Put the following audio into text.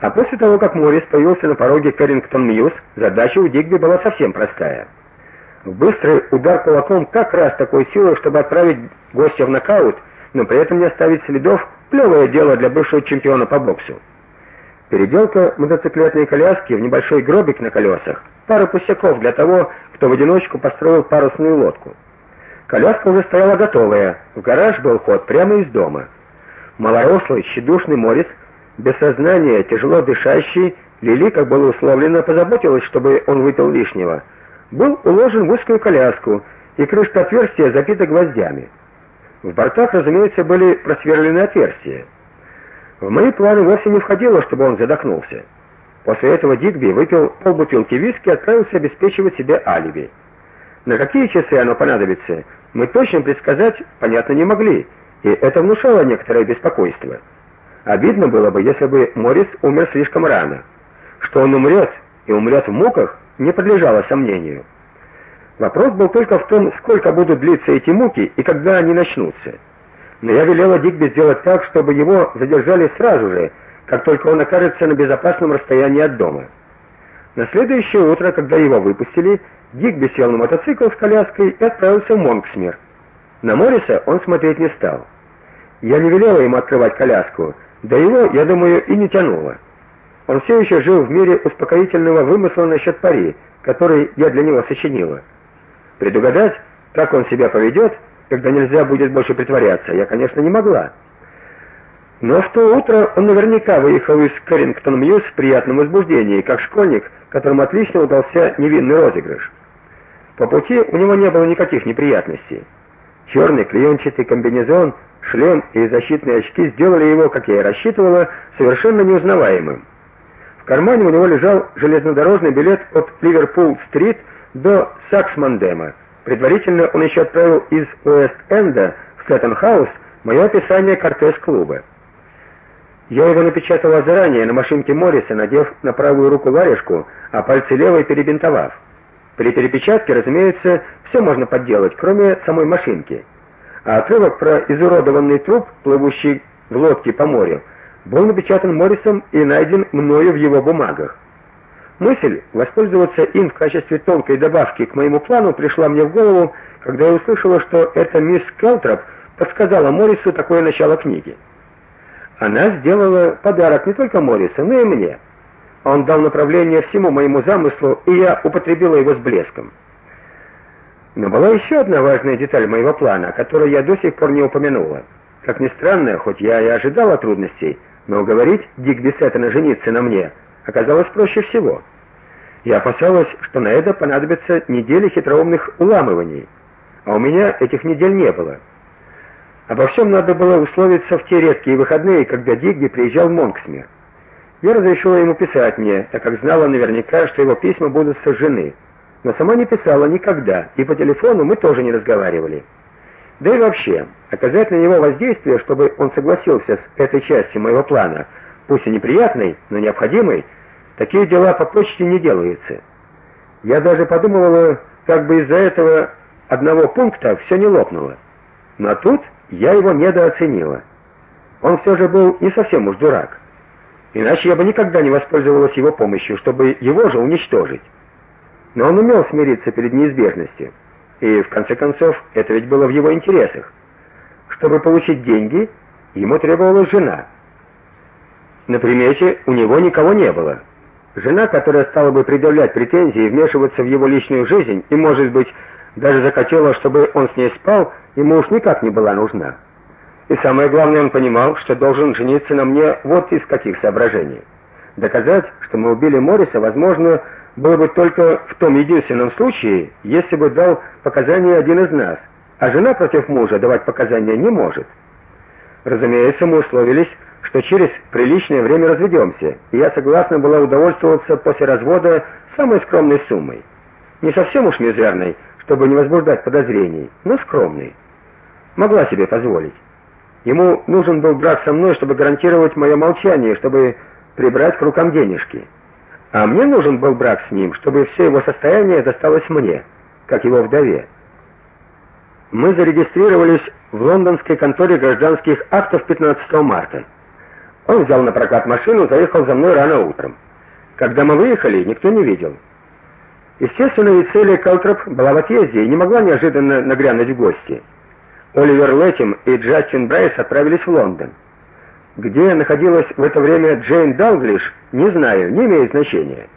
А после того, как Моррис появился на пороге Кэррингтон-Мьюз, задача у Дигби была совсем простая. Быстрый удар кулаком как раз такой силы, чтобы отправить гостя в нокаут, но при этом не оставить следов, плевое дело для бывшего чемпиона по боксу. Переделка мотоциклетной коляски в небольшой гробик на колесах, пара пустяков для того, кто в одиночку построил парусную лодку. Коляска уже стояла готовая, в гараж был ход прямо из дома. Малорослый, тщедушный Морис, без сознания, тяжело дышащий, Лили, как было условлено, позаботилась, чтобы он выпил лишнего. Был уложен в узкую коляску, и крышка отверстия забита гвоздями. В бортах, разумеется, были просверлены отверстия. В мои планы вовсе не входило, чтобы он задохнулся. После этого Дигби выпил полбутылки виски и отправился обеспечивать себе алиби. На какие часы оно понадобится, мы точно предсказать, понятно, не могли, и это внушало некоторое беспокойство. Обидно было бы, если бы Морис умер слишком рано. Что он умрет и умрет в муках, не подлежало сомнению. Вопрос был только в том, сколько будут длиться эти муки и когда они начнутся. Но я велела Дигби сделать так, чтобы его задержали сразу же, как только он окажется на безопасном расстоянии от дома. На следующее утро, когда его выпустили, Дигби сел на мотоцикл с коляской и отправился в Монксмир. На Морриса он смотреть не стал. Я не велела ему открывать коляску, да его, я думаю, и не тянуло. Он все еще жил в мире успокоительного вымысла насчет пари, который я для него сочинила. Предугадать, как он себя поведет, когда нельзя будет больше притворяться, я, конечно, не могла. Но в то утро он наверняка выехал из Кэррингтон-Мьюз в приятном возбуждении, как школьник, которому отлично удался невинный розыгрыш. По пути у него не было никаких неприятностей. Черный клеенчатый комбинезон, шлем и защитные очки сделали его, как я и рассчитывала, совершенно неузнаваемым. В кармане у него лежал железнодорожный билет от Ливерпул-стрит до Саксмандема. Предварительно он еще отправил из Уэст-Энда в Слеттон-хаус мое описание Кортес-клуба. Я его напечатала заранее на машинке Морриса, надев на правую руку варежку, а пальцы левой перебинтовав. При перепечатке, разумеется, все можно подделать, кроме самой машинки. А отрывок про изуродованный труп, плывущий в лодке по морю, был напечатан Моррисом и найден мною в его бумагах. Мысль воспользоваться им в качестве тонкой добавки к моему плану пришла мне в голову, когда я услышала, что эта мисс Келтроп подсказала Моррису такое начало книги. Она сделала подарок не только Моррису, но и мне. Он дал направление всему моему замыслу, и я употребила его с блеском. Но была еще одна важная деталь моего плана, которую я до сих пор не упомянула. Как ни странно, хоть я и ожидала трудностей, но уговорить Дигби Сеттона жениться на мне оказалось проще всего. Я опасалась, что на это понадобится недели хитроумных уламываний, а у меня этих недель не было. Обо всем надо было условиться в те редкие выходные, когда Дигби приезжал в Монксмир. Я разрешила ему писать мне, так как знала наверняка, что его письма будут сожжены. Но сама не писала никогда, и по телефону мы тоже не разговаривали. Да и вообще, оказать на него воздействие, чтобы он согласился с этой частью моего плана, пусть и неприятной, но необходимой, такие дела по почте не делаются. Я даже подумывала, как бы из-за этого одного пункта все не лопнуло. Но тут я его недооценила. Он все же был не совсем уж дурак. Иначе я бы никогда не воспользовалась его помощью, чтобы его же уничтожить. Но он умел смириться перед неизбежностью. И в конце концов, это ведь было в его интересах. Чтобы получить деньги, ему требовалась жена. На примете у него никого не было. Жена, которая стала бы предъявлять претензии и вмешиваться в его личную жизнь, и, может быть, даже захотела, чтобы он с ней спал, ему уж никак не была нужна. И самое главное, он понимал, что должен жениться на мне вот из каких соображений. Доказать, что мы убили Мориса, возможно, было бы только в том единственном случае, если бы дал показания один из нас, а жена против мужа давать показания не может. Разумеется, мы условились, что через приличное время разведемся, и я согласна была удовольствоваться после развода самой скромной суммой. Не совсем уж мизерной, чтобы не возбуждать подозрений, но скромный. Могла себе позволить. Ему нужен был брак со мной, чтобы гарантировать мое молчание, чтобы прибрать к рукам денежки. А мне нужен был брак с ним, чтобы все его состояние досталось мне, как его вдове. Мы зарегистрировались в лондонской конторе гражданских актов 15 марта. Он взял на прокат машину, заехал за мной рано утром. Когда мы выехали, никто не видел. Естественно, ведь Селия Калтроп была в отъезде и не могла неожиданно нагрянуть в гости. Оливер Леттим и Джастин Брайс отправились в Лондон. Где находилась в это время Джейн Далглиш, не знаю, не имеет значения.